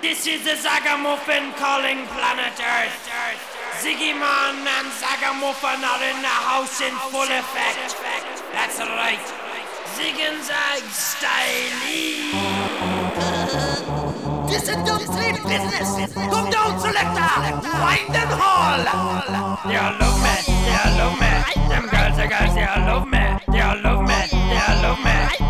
This is the Zagamuffin calling planet Earth. Ziggy Man and Zagamuffin are in the house in full effect. That's right. Zig and Zag style. This is dumb business. Come down, selector. Find and haul. They all love me. They all love me. Them girls, the girls, they all love me. They all love me. They all love me. They all love me.